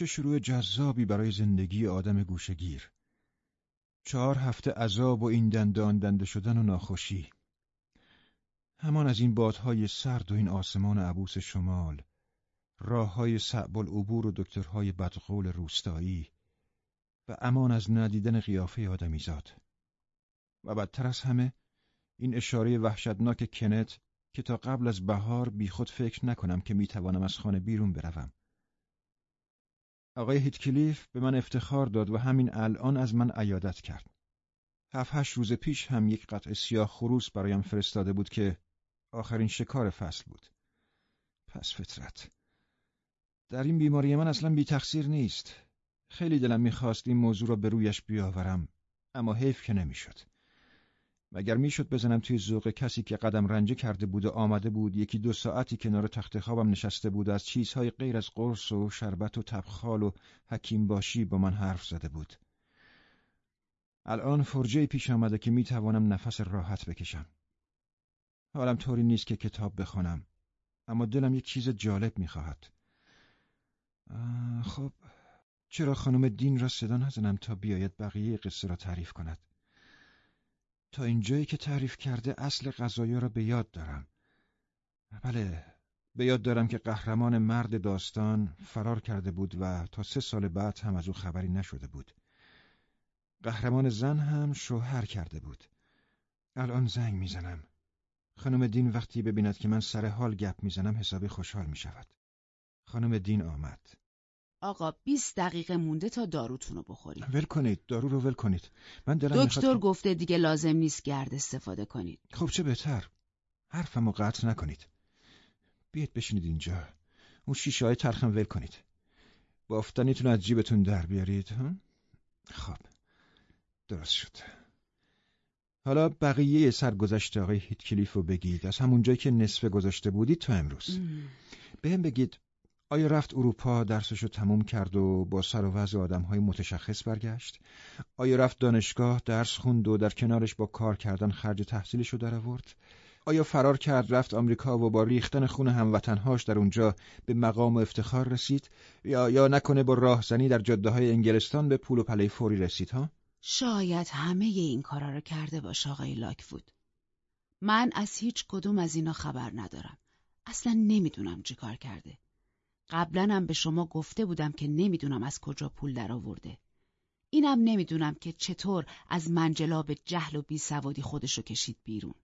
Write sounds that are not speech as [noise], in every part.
چه شروع جذابی برای زندگی آدم گوشگیر. چهار هفته عذاب و این دندان دنده شدن و ناخوشی. همان از این بادهای سرد و این آسمان عبوس شمال. راه های العبور و دکترهای بدقول روستایی و امان از ندیدن قیافه آدمیزاد. و بدتر از همه این اشاره وحشتناک کنت که تا قبل از بهار بیخود فکر نکنم که می‌توانم از خانه بیرون بروم. آقای هیتکلیف به من افتخار داد و همین الان از من عیادت کرد. هفت هشت روز پیش هم یک قطع سیاه خروس برایم فرستاده بود که آخرین شکار فصل بود. پس فطرت. در این بیماری من اصلا بی تقصیر نیست. خیلی دلم می‌خواست این موضوع را به رویش بیاورم اما حیف که نمی‌شد. مگر می‌شد بزنم توی ذوق کسی که قدم رنجه کرده بود و آمده بود یکی دو ساعتی کنار تخت خوابم نشسته بود و از چیزهای غیر از قرص و شربت و تبخال و حکیم باشی با من حرف زده بود. الان فرجه پیش آمده که می‌توانم نفس راحت بکشم. حالم طوری نیست که کتاب بخوانم اما دلم یک چیز جالب می‌خواهد. خب چرا خانم دین را صدا نزنم تا بیاید بقیه قصه را تعریف کند؟ تا اینجایی که تعریف کرده اصل غذایا را به یاد دارم. بله، به یاد دارم که قهرمان مرد داستان فرار کرده بود و تا سه سال بعد هم از او خبری نشده بود. قهرمان زن هم شوهر کرده بود. الان زنگ می‌زنم. خانم دین وقتی ببیند که من سر حال گپ می‌زنم حسابی خوشحال می شود. خانم دین آمد. آقا 20 دقیقه مونده تا داروتون رو بخورید. ول کنید، دارو رو ول کنید. من دلم دکتر گفته دیگه لازم نیست گرد استفاده کنید. خب چه بهتر. حرفمو قطع نکنید. بیاید بشینید اینجا. اون شیشه های ترخم ول کنید. بافتنیتون از جیبتون در بیارید. خب. درست شد. حالا بقیه سرگذشت آقای هیتکلیف رو بگید از همون جایی که نصفه گذاشته بودید تا امروز به هم بگید آیا رفت اروپا درسشو تموم کرد و با سر و وضع آدم های متشخص برگشت؟ آیا رفت دانشگاه درس خوند و در کنارش با کار کردن خرج تحصیلشو در آورد؟ آیا فرار کرد رفت آمریکا و با ریختن خون هموطنهاش در اونجا به مقام و افتخار رسید؟ یا یا نکنه با راهزنی در جاده های انگلستان به پول و پله فوری رسید ها؟ شاید همه این کارا رو کرده باشه آقای لاکفود. من از هیچ کدوم از اینا خبر ندارم. اصلا نمی‌دونم چی کار کرده. قبلا هم به شما گفته بودم که نمی‌دونم از کجا پول در آورده. اینم نمی‌دونم که چطور از منجلاب جهل و بیسوادی خودشو کشید بیرون.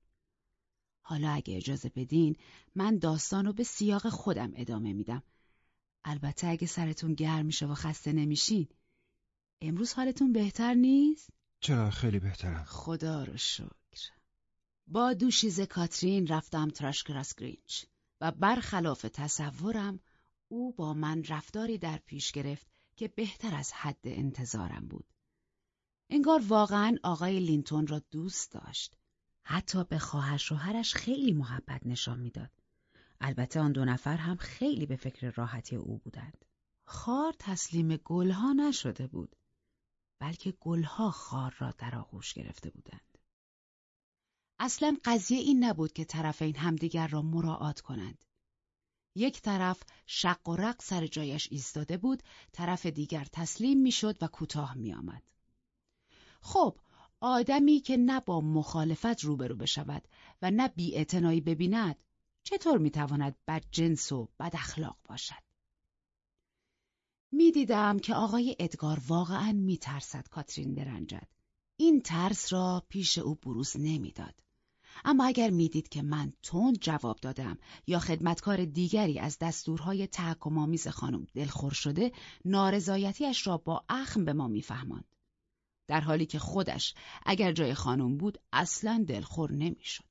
حالا اگه اجازه بدین من داستانو به سیاق خودم ادامه میدم. البته اگه سرتون گرم میشه و خسته نمیشین. امروز حالتون بهتر نیست؟ چرا خیلی بهترم. خدا رو شکر. با دوشیز کاترین رفتم تراشکراس گرینچ و برخلاف تصورم او با من رفتاری در پیش گرفت که بهتر از حد انتظارم بود. انگار واقعا آقای لینتون را دوست داشت. حتی به خواهر شوهرش خیلی محبت نشان می‌داد. البته آن دو نفر هم خیلی به فکر راحتی او بودند. خار تسلیم گلها نشده بود. بلکه گلها خار را در آغوش گرفته بودند. اصلا قضیه این نبود که طرفین همدیگر را مراعات کنند. یک طرف شق و رق سر جایش ایستاده بود، طرف دیگر تسلیم می‌شد و کوتاه می آمد. خب، آدمی که نه با مخالفت روبرو بشود و نه بی ببیند، چطور می‌تواند بد جنس و بد اخلاق باشد؟ می‌دیدم که آقای ادگار واقعا میترسد کاترین برنجد. این ترس را پیش او بروز نمی‌داد. اما اگر می‌دید که من تند جواب دادم یا خدمتکار دیگری از دستورهای تحکمآمیز خانم دلخور شده نارضایتیش را با اخم به ما میفهماند. در حالی که خودش اگر جای خانم بود اصلا دلخور نمی‌شد.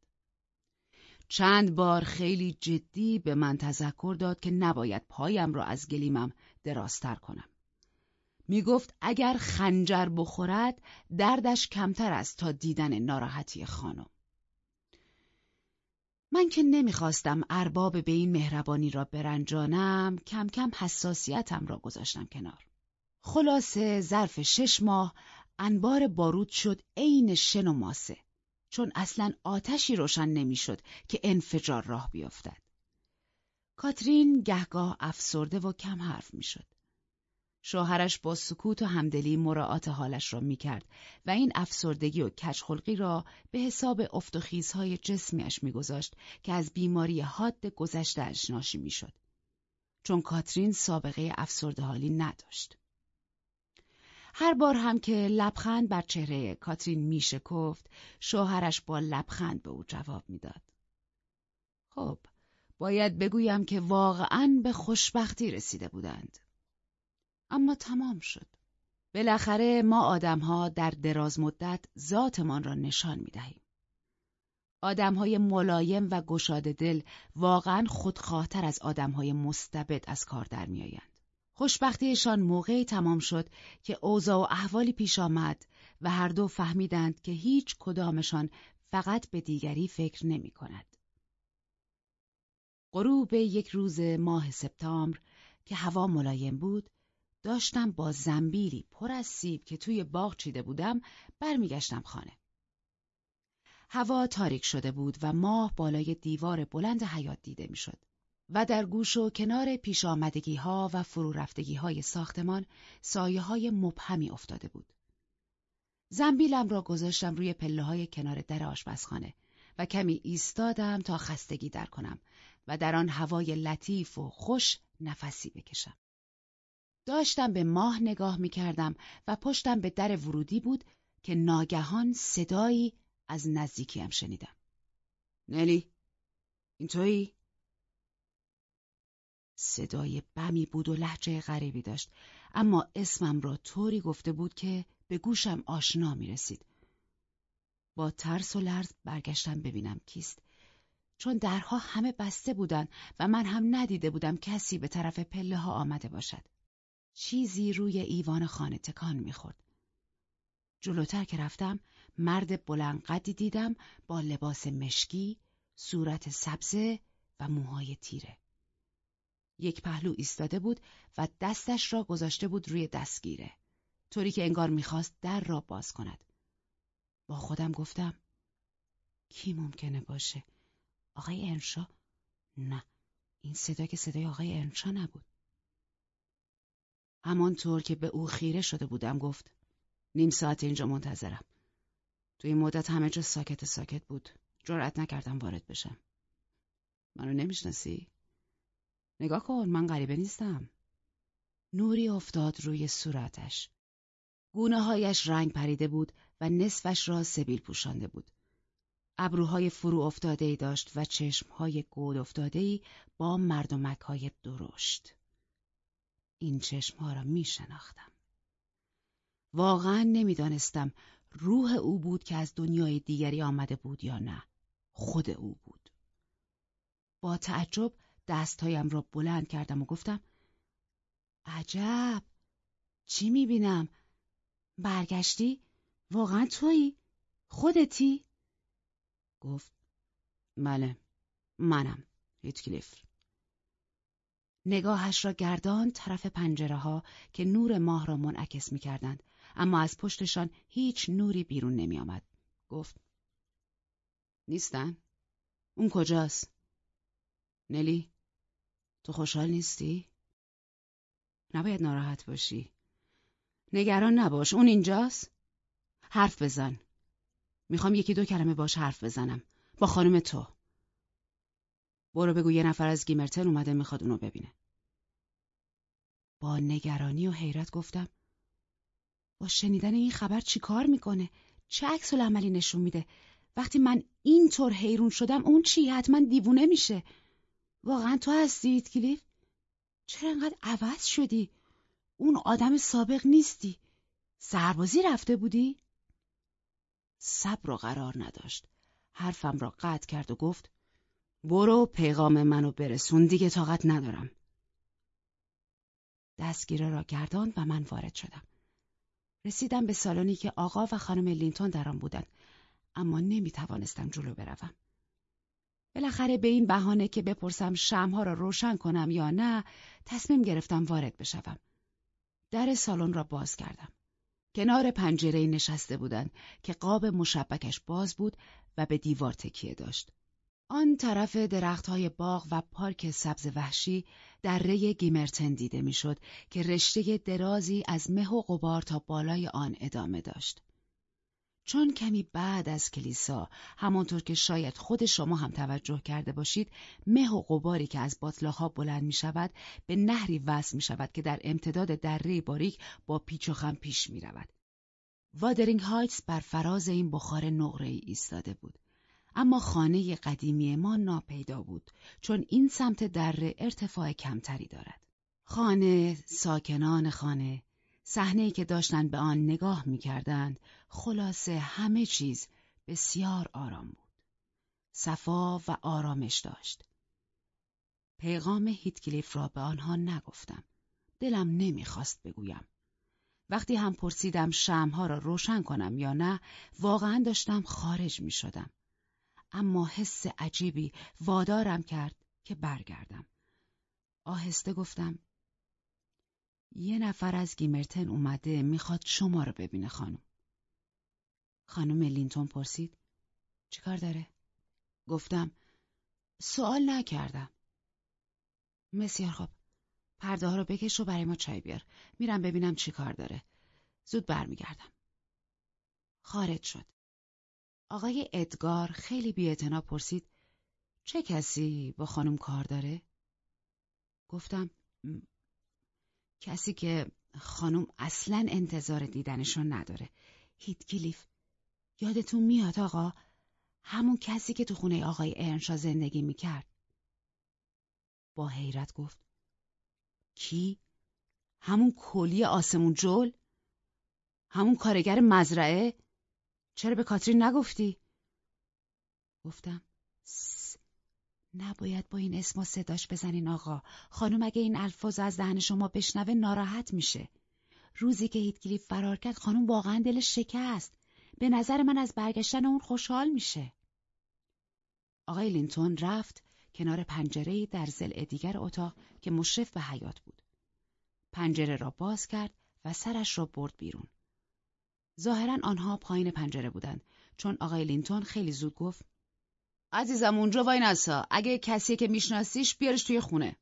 چند بار خیلی جدی به من تذکر داد که نباید پایم را از گلیمم درازتر کنم. می گفت اگر خنجر بخورد دردش کمتر است تا دیدن ناراحتی خانم. من که نمی‌خواستم ارباب به این مهربانی را برنجانم کم کم حساسیتم را گذاشتم کنار. خلاصه ظرف شش ماه انبار بارود شد عین شن و ماسه چون اصلا آتشی روشن نمی‌شد که انفجار راه بیفتد. کاترین گهگاه افسرده و کم حرف می‌شد. شوهرش با سکوت و همدلی مراعات حالش را می‌کرد و این افسردگی و کچخلقی را به حساب افت و خیزهای جسمیش میگذاشت که از بیماری حاد گذشتهاش ناشی می‌شد. چون کاترین سابقه افسرده حالی نداشت. هر بار هم که لبخند بر چهره کاترین میشکفت شوهرش با لبخند به او جواب می‌داد. خب باید بگویم که واقعا به خوشبختی رسیده بودند. اما تمام شد. بالاخره ما آدمها در دراز مدت ذاتمان را نشان می دهیم. آدمهای ملایم و گشاده دل واقعا خودخواهتر از آدمهای مستبد از کار در میآیند. خوشبختیشان موقعی تمام شد که اوضاع و احوالی پیش آمد و هر دو فهمیدند که هیچ کدامشان فقط به دیگری فکر نمی کند. غروب یک روز ماه سپتامبر که هوا ملایم بود داشتم با زنبیلی پر از سیب که توی باغ چیده بودم برمیگشتم خانه. هوا تاریک شده بود و ماه بالای دیوار بلند حیات دیده می‌شد و در گوش و کنار پیش آمدگی ها و فرو رفتگی های ساختمان سایه های مبهمی افتاده بود. زنبیلم را گذاشتم روی پله های کنار در آشپزخانه و کمی ایستادم تا خستگی در کنم و در آن هوای لطیف و خوش نفسی بکشم. داشتم به ماه نگاه می کردم و پشتم به در ورودی بود که ناگهان صدایی از نزدیکیم شنیدم. نلی، این تویی؟ صدای بمی بود و لحجه غریبی داشت اما اسمم را طوری گفته بود که به گوشم آشنا می رسید. با ترس و لرز برگشتم ببینم کیست چون درها همه بسته بودند و من هم ندیده بودم کسی به طرف پله ها آمده باشد. چیزی روی ایوان خانه تکان می‌خورد. جلوتر که رفتم مرد بلند قدی دیدم با لباس مشکی، صورت سبزه و موهای تیره. یک پهلو ایستاده بود و دستش را گذاشته بود روی دستگیره طوری که انگار می‌خواست در را باز کند. با خودم گفتم کی ممکنه باشه؟ آقای انشا؟ نه این صدا که صدای آقای انشا نبود. همانطور که به او خیره شده بودم گفت نیم ساعت اینجا منتظرم. توی این مدت همه جا ساکت ساکت بود. جرأت نکردم وارد بشم. منو نمی‌شناسی؟ نگاه کن من غریبه نیستم. نوری افتاد روی صورتش. گونه هایش رنگ پریده بود و نصفش را سبیل پوشانده بود. ابروهای فرو افتاده ای داشت و چشمهای گود افتاده ای با مردمک های درشت. این چشمها را می شناختم. واقعا نمی‌دانستم روح او بود که از دنیای دیگری آمده بود یا نه. خود او بود. با تعجب دستهایم را بلند کردم و گفتم عجب چی می‌بینم؟ برگشتی؟ واقعا تویی؟ خودتی؟ گفت بله منم هیتکلیف نگاهش را گردان طرف پنجره ها که نور ماه را منعکس می کردند اما از پشتشان هیچ نوری بیرون نمی آمد. گفت نیستن؟ اون کجاست؟ نلی تو خوشحال نیستی؟ نباید ناراحت باشی نگران نباش اون اینجاست؟ حرف بزن می‌خوام یکی دو کلمه باش حرف بزنم با خانم تو برو بگو یه نفر از گیمرتن اومده می‌خواد اونو ببینه. با نگرانی و حیرت گفتم با شنیدن این خبر چی کار می‌کنه؟ چه عکس عملی نشون میده؟ وقتی من اینطور حیرون شدم اون چی؟ حتما دیوونه میشه. واقعا تو هستی کلیف؟ چرا انقدر عوض شدی؟ اون آدم سابق نیستی؟ سربازی رفته بودی؟ صبر و قرار نداشت. حرفم را قطع کرد و گفت برو پیغام منو برسون دیگه طاقت ندارم. دستگیره را گردان و من وارد شدم. رسیدم به سالنی که آقا و خانم لینتون در آن بودند اما نمی توانستم جلو بروم. بالاخره به این بهانه که بپرسم شمها را روشن کنم یا نه تصمیم گرفتم وارد بشوم. در سالن را باز کردم. کنار پنجره نشسته بودند که قاب مشبکش باز بود و به دیوار تکیه داشت. آن طرف درختهای باغ و پارک سبز وحشی دره گیمرتن دیده می‌شد که رشته درازی از مه و غبار تا بالای آن ادامه داشت. چون کمی بعد از کلیسا همانطور که شاید خود شما هم توجه کرده باشید مه و غباری که از باطلاها بلند می شود به نهری وصل می شود که در امتداد دره باریک با پیچ و خم پیش می رود. وادرینگ هایتس بر فراز این بخار نقره ای ایستاده بود. اما خانه قدیمی ما ناپیدا بود چون این سمت دره ارتفاع کمتری دارد. خانه، ساکنان خانه، صحنه‌ای که داشتن به آن نگاه می‌کردند، خلاصه همه چیز بسیار آرام بود. صفا و آرامش داشت. پیغام هیتکلیف را به آنها نگفتم. دلم نمی‌خواست بگویم. وقتی هم پرسیدم شمها را روشن کنم یا نه، واقعا داشتم خارج می شدم. اما حس عجیبی وادارم کرد که برگردم. آهسته گفتم یه نفر از گیمرتن اومده می‌خواد شما رو ببینه خانم. خانم لینتون پرسید چیکار داره؟ گفتم سوال نکردم. مسیار خوب. پرده ها رو بکش و برای ما چای بیار. میرم ببینم چی کار داره. زود برمیگردم. خارج شد. آقای ادگار خیلی بیاعتنا پرسید چه کسی با خانم کار داره؟ گفتم کسی که خانم اصلا انتظار دیدنشون نداره هیتکلیف یادتون میاد آقا همون کسی که تو خونه آقای ارنشا زندگی می‌کرد با حیرت گفت کی؟ همون کلی آسمون جل؟ همون کارگر مزرعه؟ چرا به کاترین نگفتی؟ گفتم نباید با این اسم صداش بزنین آقا. خانم اگه این الفاظ از دهن شما بشنوه ناراحت میشه. روزی که هیتکلیف فرار کرد خانم واقعا دلش شکست. به نظر من از برگشتن اون خوشحال میشه. آقای لینتون رفت کنار پنجره در ضلع دیگر اتاق که مشرف به حیاط بود. پنجره را باز کرد و سرش را برد بیرون. ظاهرا آنها پایین پنجره بودند. چون آقای لینتون خیلی زود گفت عزیزم اونجا واینسا اگه کسی که میشناسیش بیارش توی خونه.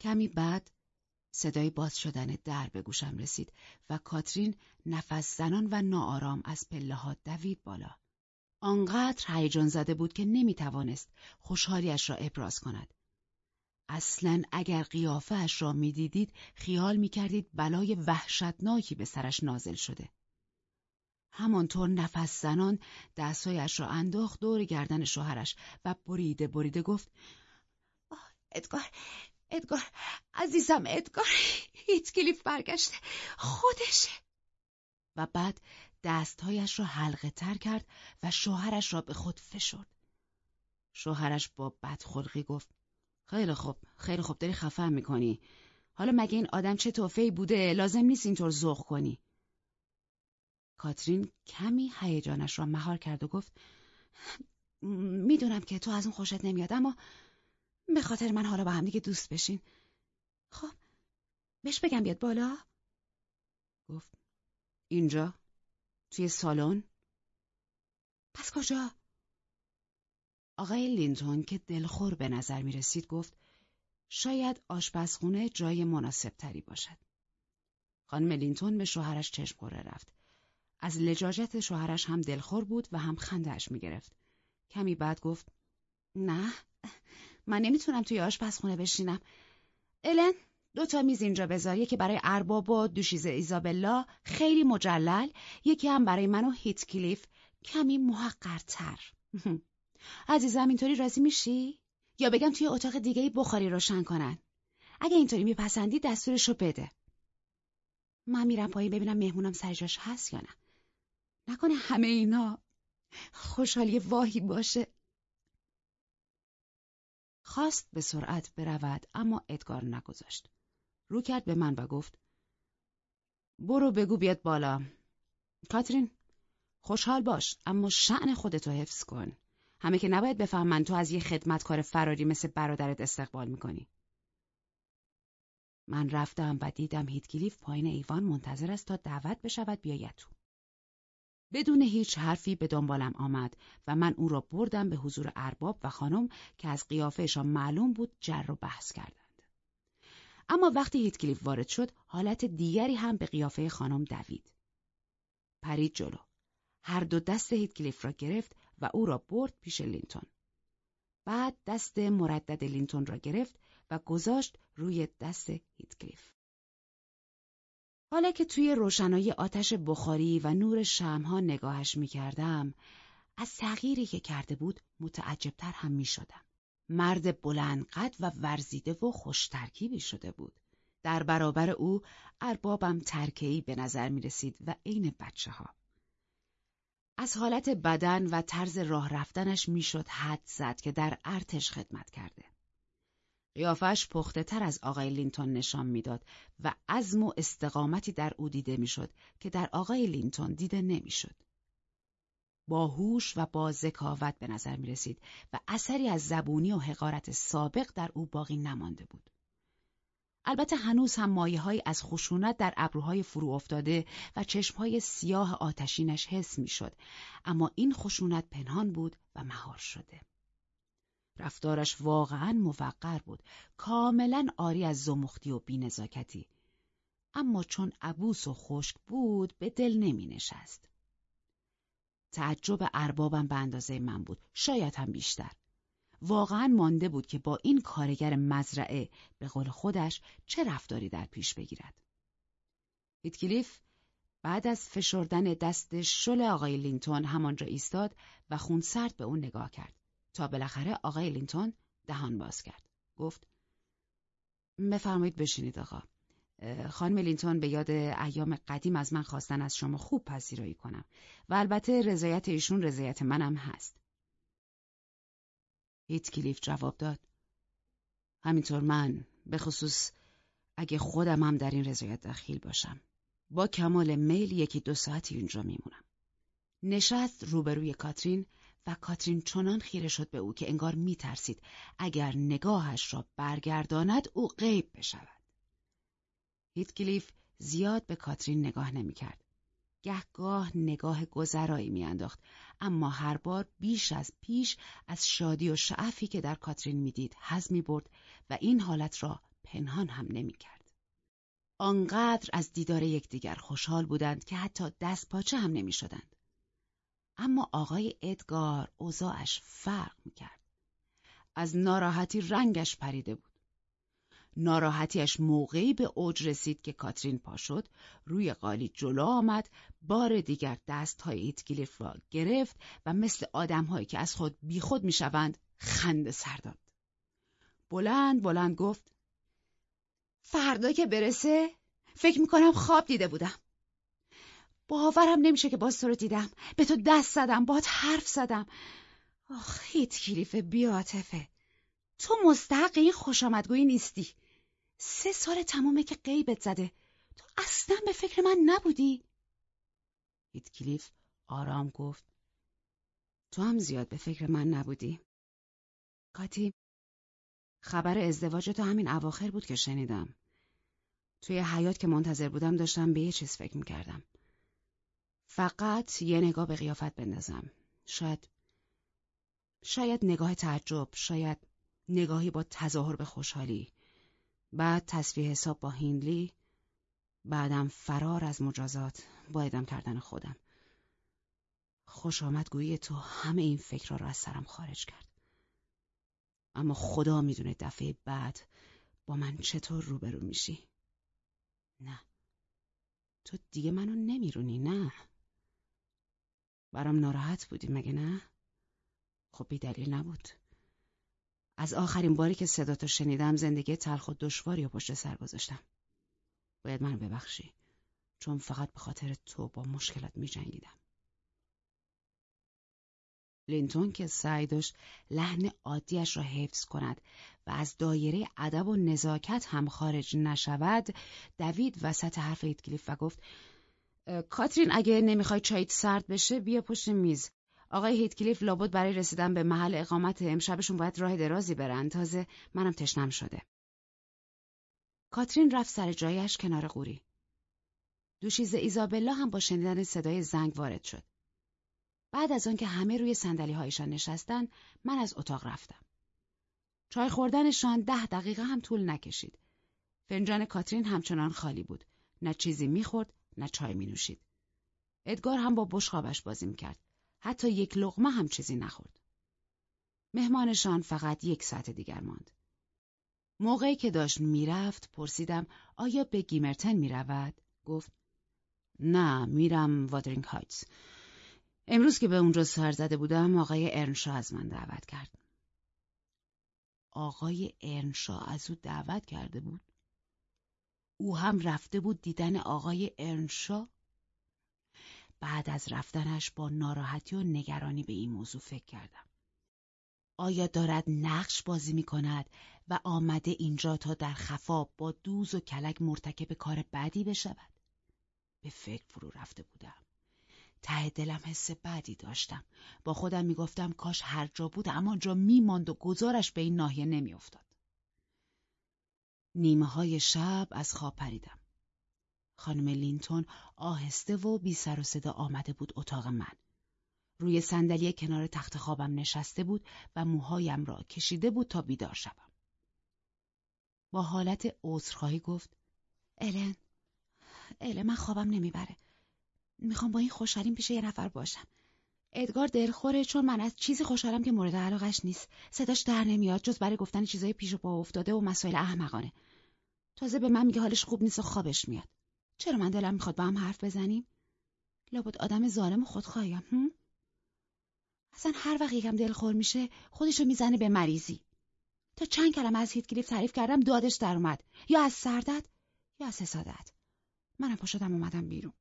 کمی بعد صدای باز شدن در به گوشم رسید و کاترین نفس زنان و ناآرام از پله ها دوید بالا. آنقدر هیجان زده بود که نمی‌توانست خوشحالیش را ابراز کند. اصلا اگر قیافهاش را می‌دیدید خیال می‌کردید بلای وحشتناکی به سرش نازل شده. همانطور نفس زنان دستایش را انداخت دور گردن شوهرش و بریده بریده گفت ادگار ادگار عزیزم ادگار هیت کلیف برگشته خودشه. و بعد دستهایش را حلقه تر کرد و شوهرش را به خود فشرد. شوهرش با بدخلقی گفت خیلی خوب خیلی خوب داری خفه می‌کنی. حالا مگه این آدم چه توفهی بوده؟ لازم نیست اینطور ذوق کنی. کاترین کمی هیجانش را مهار کرد و گفت می‌دونم که تو از اون خوشت نمیاد اما به خاطر من حالا با هم دیگه دوست بشین. خب بهش بگم بیاد بالا. گفت اینجا توی سالن. پس کجا؟ آقای لینتون که دلخور به نظر می رسید گفت شاید آشپزخونه جای مناسب تری باشد. خانم لینتون به شوهرش چشم خوره رفت. از لجاجت شوهرش هم دلخور بود و هم خندهش می‌گرفت. کمی بعد گفت نه من نمی‌تونم توی آشپزخونه بشینم. الن دو تا میز اینجا بذار. یکی برای ارباب و دوشیزه ایزابلا خیلی مجلل. یکی هم برای من و هیت کلیف کمی محقرتر. [laughs] عزیزم اینطوری راضی میشی؟ یا بگم توی اتاق دیگه بخاری روشن کنن؟ اگه اینطوری میپسندی دستورشو بده. من میرم پایین ببینم مهمونم سرجاش هست یا نه. نکنه همه اینا خوشحالی واهی باشه. خواست به سرعت برود اما ادگار نگذاشت. رو کرد به من و گفت برو بگو بیاد بالا. کاترین خوشحال باش اما شعن خودتو حفظ کن. همه که نباید بفهمن تو از یه خدمتکار فراری مثل برادرت استقبال می‌کنی من رفتم و دیدم هیتکلیف پایین ایوان منتظر است تا دعوت بشود بیاید تو بدون هیچ حرفی به دنبالم آمد و من او را بردم به حضور ارباب و خانم که از قیافهشان معلوم بود جر و بحث کردند. اما وقتی هیتکلیف وارد شد حالت دیگری هم به قیافه خانم دوید. پرید جلو. هر دو دست هیتکلیف را گرفت و او را برد پیش لینتون. بعد دست مردد لینتون را گرفت و گذاشت روی دست هیتکلیف. حالا که توی روشنایی آتش بخاری و نور شمها نگاهش می کردم، از تغییری که کرده بود متعجبتر هم می شدم. مرد بلند قد و ورزیده و خوش ترکیبی شده بود. در برابر او اربابم ترکهی به نظر می رسید و عین بچه ها. از حالت بدن و طرز راه رفتنش می‌شد حد زد که در ارتش خدمت کرده. قیافش پخته تر از آقای لینتون نشان می‌داد و عزم و استقامتی در او دیده می‌شد که در آقای لینتون دیده نمی‌شد. با هوش و با ذکاوت به نظر می رسید و اثری از زبونی و حقارت سابق در او باقی نمانده بود. البته هنوز هم مایه از خشونت در ابروهای فرو افتاده و چشمهای سیاه آتشینش حس می‌شد. اما این خشونت پنهان بود و مهار شده. رفتارش واقعا موقر بود. کاملا آری از زمختی و بینزاکتی. اما چون عبوس و خشک بود به دل نمی نشست. تعجب اربابم به اندازه من بود. شاید هم بیشتر. واقعا مانده بود که با این کارگر مزرعه به قول خودش چه رفتاری در پیش بگیرد. هیتکلیف بعد از فشردن دست شل آقای لینتون همانجا ایستاد و خونسرد به اون نگاه کرد تا بالاخره آقای لینتون دهان باز کرد. گفت بفرمایید بشینید آقا. خانم لینتون به یاد ایام قدیم از من خواستن از شما خوب پذیرایی کنم و البته رضایت ایشون رضایت منم هست. کلیف جواب داد. همینطور من به خصوص اگه خودم هم در این رضایت دخیل باشم. با کمال میل یکی دو ساعتی اونجا میمونم. نشست روبروی کاترین و کاترین چنان خیره شد به او که انگار میترسید اگر نگاهش را برگرداند او غیب بشود. هیتکلیف زیاد به کاترین نگاه نمی‌کرد. گهگاه نگاه گذرایی میانداخت اما هر بار بیش از پیش از شادی و شعفی که در کاترین می‌دید حز می برد و این حالت را پنهان هم نمی‌کرد. آنقدر از دیدار یکدیگر خوشحال بودند که حتی دست پاچه هم نمی شدند. اما آقای ادگار اوضاعش فرق می‌کرد. از ناراحتی رنگش پریده بود. ناراحتیش موقعی به اوج رسید که کاترین پا شد روی قالی جلو آمد بار دیگر دست های ایتگلیف را گرفت و مثل آدمهایی که از خود بیخود می‌شوند خنده سر داد. بلند بلند گفت فردا که برسه فکر می‌کنم خواب دیده بودم. باورم نمیشه که باز تو رو دیدم. به تو دست زدم باد حرف زدم. آخ هیت بیاتفه تو مستحق این خوشامدگویی نیستی. سه سال تمومه که قیبت زده. تو اصلا به فکر من نبودی. کلیف آرام گفت. تو هم زیاد به فکر من نبودی. کاتی خبر ازدواج تو همین اواخر بود که شنیدم. توی حیات که منتظر بودم داشتم به یه چیز فکر می‌کردم. فقط یه نگاه به قیافت بندازم. شاید شاید نگاه تعجب شاید نگاهی با تظاهر به خوشحالی. بعد تصفیه حساب با هینلی بعدم فرار از مجازات با ادم کردن خودم. خوش آمد تو همه این فکر را از سرم خارج کرد. اما خدا می‌دونه دفعه بعد با من چطور روبرو میشی. نه. تو دیگه منو نمیرونی نه. برام ناراحت بودی مگه نه؟ خب بی دلیل نبود. از آخرین باری که صداتو شنیدم زندگی تلخ و دشواری رو پشت سر گذاشتم. باید منو ببخشی چون فقط به خاطر تو با مشکلات می جنگیدم. لینتون که سعی داشت لحن عادیش را حفظ کند و از دایره ادب و نزاکت هم خارج نشود دوید وسط حرف هیتکلیف و گفت کاترین اگه نمی‌خوای چایت سرد بشه بیا پشت میز آقای هیتکلیف لابد برای رسیدن به محل اقامت امشبشون باید راه درازی برن تازه منم تشنم شده. کاترین رفت سر جایش کنار قوری. دوشیز ایزابلا هم با شنیدن صدای زنگ وارد شد. بعد از آنکه همه روی سندلی هایشان نشستن من از اتاق رفتم. چای خوردنشان ده دقیقه هم طول نکشید. فنجان کاترین همچنان خالی بود. نه چیزی می‌خورد نه چای می نوشید. ادگار هم با بشخابش بازی می‌کرد. حتی یک لغمه هم چیزی نخورد. مهمانشان فقط یک ساعت دیگر ماند. موقعی که داشت می‌رفت پرسیدم آیا به گیمرتن می‌رود؟ گفت نه میرم وادرینگ هایتس. امروز که به اونجا سر زده بودم آقای ارنشا از من دعوت کرد. آقای ارنشا از او دعوت کرده بود؟ او هم رفته بود دیدن آقای ارنشا؟ بعد از رفتنش با ناراحتی و نگرانی به این موضوع فکر کردم. آیا دارد نقش بازی می کند و آمده اینجا تا در خفا با دوز و کلک مرتکب کار بدی بشود؟ به فکر فرو رفته بودم. ته دلم حس بدی داشتم. با خودم می‌گفتم کاش هر جا بود اما جا میماند و گذارش به این ناحیه نمیافتاد. نیمه های شب از خواب پریدم. خانم لینتون آهسته و بی سر و صدا آمده بود اتاق من. روی صندلی کنار تخت خوابم نشسته بود و موهایم را کشیده بود تا بیدار شوم. با حالت عذرخواهی گفت الن الن من خوابم نمی‌بره. می‌خوام با این خوشحالیم پیش یه نفر باشم. ادگار دلخوره چون من از چیزی خوشحالم که مورد علاقش نیست. صداش در نمیاد جز برای گفتن چیزای پیش و پا افتاده و مسائل احمقانه. تازه به من میگه حالش خوب نیست و خوابش میاد. چرا من دلم می‌خواد با هم حرف بزنیم؟ لابد آدم ظالم و خودخواهیم هم؟ اصلا هر وقت یکم دلخور میشه خودشو می‌زنه به مریضی. تا چند کلمه از هیتکلیف تعریف کردم دادش در اومد یا از سردت یا از حسادت. منم پا شدم اومدم بیرون.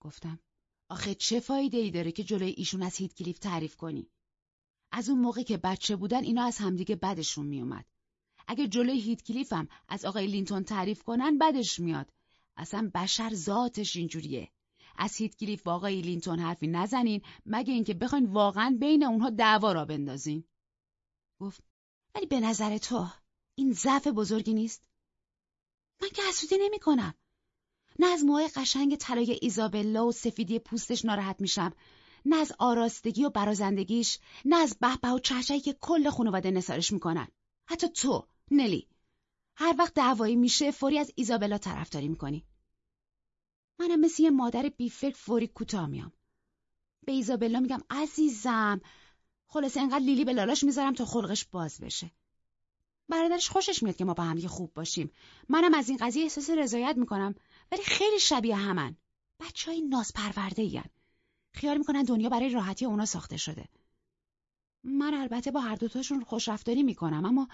گفتم آخه چه فایده ای داره که جلوی ایشون از هیتکلیف تعریف کنی؟ از اون موقع که بچه بودن اینا از همدیگه بدشون میومد. اگه جلوی هیتکلیفم از آقای لینتون تعریف کنن بدش میاد. اصلا بشر ذاتش اینجوریه. از هیتکلیف با آقای لینتون حرفی نزنین مگه اینکه بخواین واقعا بین اونها دعوا را بندازین. گفت ولی به نظر تو این ضعف بزرگی نیست؟ من که حسودی نمی کنم. نه از موهای قشنگ طلایی ایزابلا و سفیدی پوستش ناراحت میشم نه از آراستگی و برازندگیش نه از بهبه و چهچهی که کل خانواده نثارش می‌کنن حتی تو نلی هر وقت دعوایی میشه فوری از ایزابلا طرفداری می‌کنی. منم مثل یه مادر بیفکر فوری کوتاه میام. به ایزابلا میگم عزیزم خلاصه انقدر لیلی به لالاش می‌ذارم تا خلقش باز بشه. برادرش خوشش میاد که ما با هم خوب باشیم. منم از این قضیه احساس رضایت می‌کنم. ولی خیلی شبیه همن. بچه های ناز پرورده این. خیال می‌کنن دنیا برای راحتی اونا ساخته شده. من البته با هر دوتاشون خوشرفتاری می‌کنم اما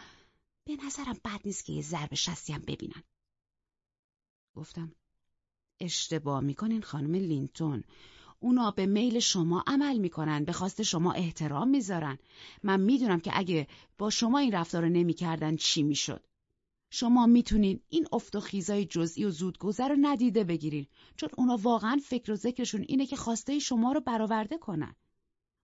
به نظرم بد نیست که یه ضرب شستی هم ببینن. گفتم اشتباه می‌کنین خانم لینتون. اونا به میل شما عمل می‌کنن به خواست شما احترام می‌ذارن. من می‌دونم که اگه با شما این رفتار رو نمی‌کردن چی می‌شد. شما می‌تونین این افت و خیزای جزئی و زودگذر رو ندیده بگیرین. چون اونا واقعا فکر و ذکرشون اینه که خواسته شما رو برآورده کنن.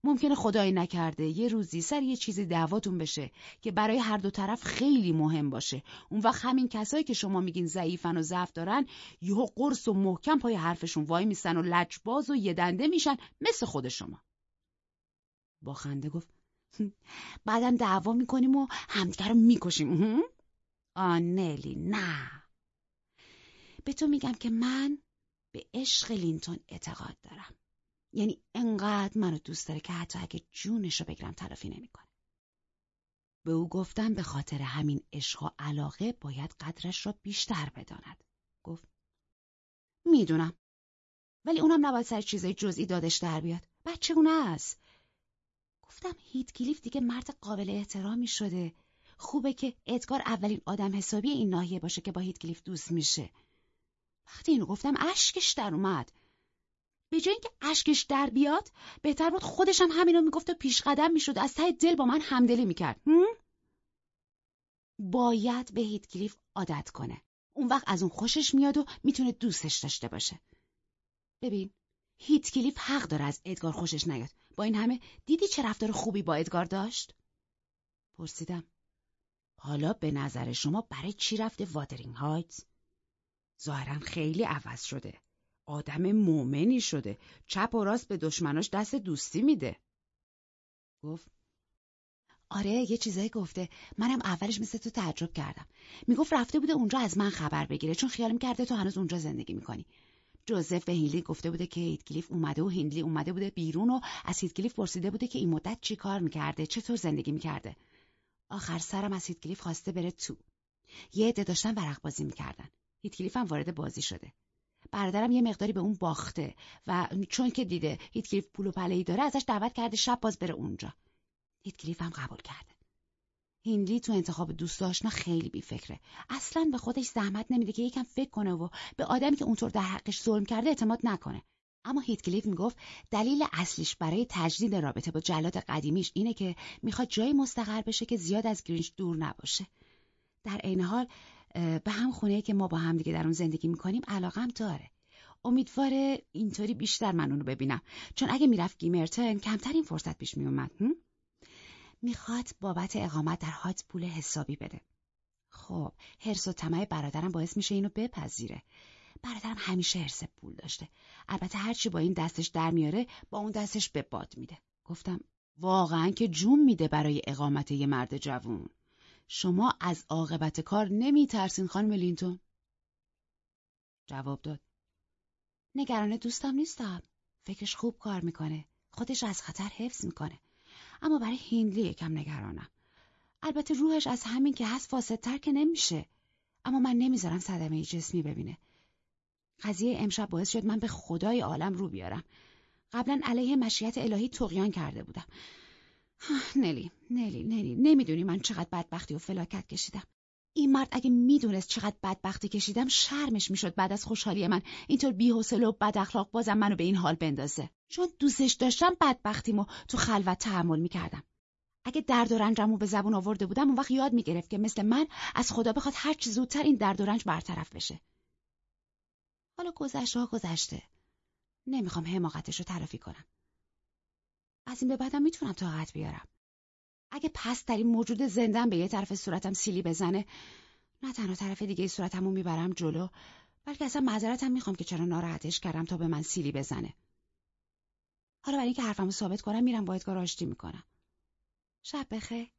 ممکنه خدایی نکرده. یه روزی سر یه چیزی دعواتون بشه که برای هر دو طرف خیلی مهم باشه. اون وقت همین کسایی که شما میگین ضعیفن و ضعف دارن یهو قرص و محکم پای حرفشون وای میستن و لجباز و یه دنده میشن مثل خود شما. با خنده گفت بعدم دعوا می‌کنیم و همدیگه رو می‌کشیم. آنلی نه. به تو میگم که من به عشق لینتون اعتقاد دارم. یعنی انقدر منو دوست داره که حتی اگه جونش رو بگیرم تلافی نمی‌کنه. به او گفتم به خاطر همین عشق و علاقه باید قدرش را بیشتر بداند. گفت می‌دونم. ولی اونم نباید سر چیزای جزئی دادش در بیاد. بچه اون است. گفتم هیت کلیف دیگه مرد قابل احترامی شده. خوبه که ادگار اولین آدم حسابی این ناحیه باشه که با هیت کلیف دوست میشه. وقتی اینو گفتم اشکش در اومد. به جای اینکه اشکش در بیاد بهتر بود خودش هم همینو می‌گفت و پیش قدم می‌شد. از ته دل با من همدلی می‌کرد. باید به هیتکلیف عادت کنه. اون وقت از اون خوشش میاد و می‌تونه دوستش داشته باشه. ببین هیتکلیف حق داره از ادگار خوشش نیاد. با این همه دیدی چه رفتار خوبی با ادگار داشت؟ پرسیدم. حالا به نظر شما برای چی رفته واترینگ هایتز؟ ظاهرا خیلی عوض شده. آدم مؤمنی شده. چپ و راست به دشمناش دست دوستی میده. گفت آره یه چیزایی گفته. منم اولش مثل تو تعجب کردم. می‌گفت رفته بوده اونجا از من خبر بگیره چون خیال کرده تو هنوز اونجا زندگی می‌کنی. جوزف به هینلی گفته بوده که هیتکلیف اومده و هینلی اومده بوده بیرون و از هیتکلیف پرسیده بوده که این مدت چی کار می‌کرده چطور زندگی می‌کرده. آخر سرم از هیتکلیف خواسته بره تو. یه عده داشتن ورق بازی می‌کردن. هیتکلیف هم وارد بازی شده. برادرم یه مقداری به اون باخته و چون که دیده هیتکلیف پول و پله‌ای داره ازش دعوت کرده شب باز بره اونجا. هیتکلیف هم قبول کرده. هینلی تو انتخاب دوست آشنا خیلی بیفکره. اصلا به خودش زحمت نمیده که یکم فکر کنه و به آدمی که اونطور در حقش ظلم کرده اعتماد نکنه. اما هیتکلیف می‌گفت دلیل اصلیش برای تجدید رابطه با جلاد قدیمیش اینه که می‌خواد جایی مستقر بشه که زیاد از گرینچ دور نباشه. در عین حال به هم خونه که ما با هم دیگه در اون زندگی می‌کنیم علاقم داره. امیدواره اینطوری بیشتر من اونو ببینم. چون اگه می‌رفت گیمرتن کمتر این فرصت پیش میومد می‌خواد بابت اقامت در هات پول حسابی بده. خب هرس و طمع برادرم باعث میشه اینو بپذیره. برادرم همیشه هرس پول داشته. البته هرچی با این دستش در میاره با اون دستش به باد میده. گفتم واقعا که جون میده برای اقامت یه مرد جوون. شما از عاقبت کار نمیترسین خانم لینتون. جواب داد. نگران دوستم نیستم. فکرش خوب کار می‌کنه. خودش از خطر حفظ می‌کنه. اما برای هینلی یکم نگرانم. البته روحش از همین که هست فاسدتر که نمیشه. اما من نمی‌ذارم صدمه جسمی ببینه. قضیه امشب باعث شد من به خدای عالم رو بیارم. قبلا علیه مشیت الهی تقیان کرده بودم. [sighs] نلی نلی نلی. نمی‌دونی من چقدر بدبختی و فلاکت کشیدم. این مرد اگه می‌دونست چقدر بدبختی کشیدم شرمش می‌شد بعد از خوشحالی من. اینطور بی‌حوصله و بد اخلاق بازم منو به این حال بندازه. چون دوستش داشتم بدبختیمو تو خلوت تحمل می‌کردم. اگه درد و رنجمو به زبون آورده بودم اون وقت یاد می‌گرفت که مثل من از خدا بخواد هر چی زودتر این درد و رنج برطرف بشه. حالا گذشته ها گذشته. نمی‌خوام حماقتش رو تلافی کنم. از این به بعدم می‌تونم طاقت بیارم. اگه پس در این موجود زندن به یه طرف صورتم سیلی بزنه نه تنها طرف دیگه صورتمو می‌برم جلو بلکه اصلا معذرتم می‌خوام که چرا ناراحتش کردم تا به من سیلی بزنه. حالا برای اینکه حرفمو ثابت کنم میرم با ادگار آشتی می‌کنم. شب بخیر.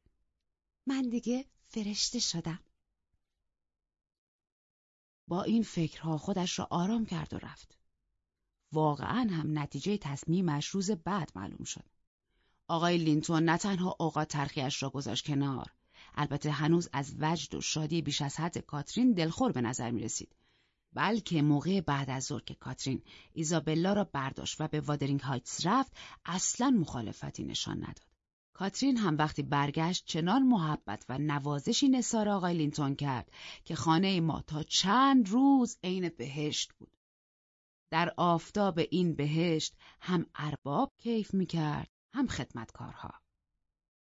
من دیگه فرشته شدم. با این فکرها خودش را آرام کرد و رفت. واقعا هم نتیجه تصمیمش روز بعد معلوم شد. آقای لینتون نه تنها اوقات ترخیش را گذاشت کنار البته هنوز از وجد و شادی بیش از حد کاترین دلخور به نظر می رسید. بلکه موقع بعد از ظهر کاترین ایزابلا را برداشت و به وادرینگ هایتس رفت اصلا مخالفتی نشان نداد. کاترین هم وقتی برگشت چنان محبت و نوازشی نثار آقای لینتون کرد که خانه ما تا چند روز عین بهشت بود. در آفتاب این بهشت هم ارباب کیف می کرد هم خدمتکارها.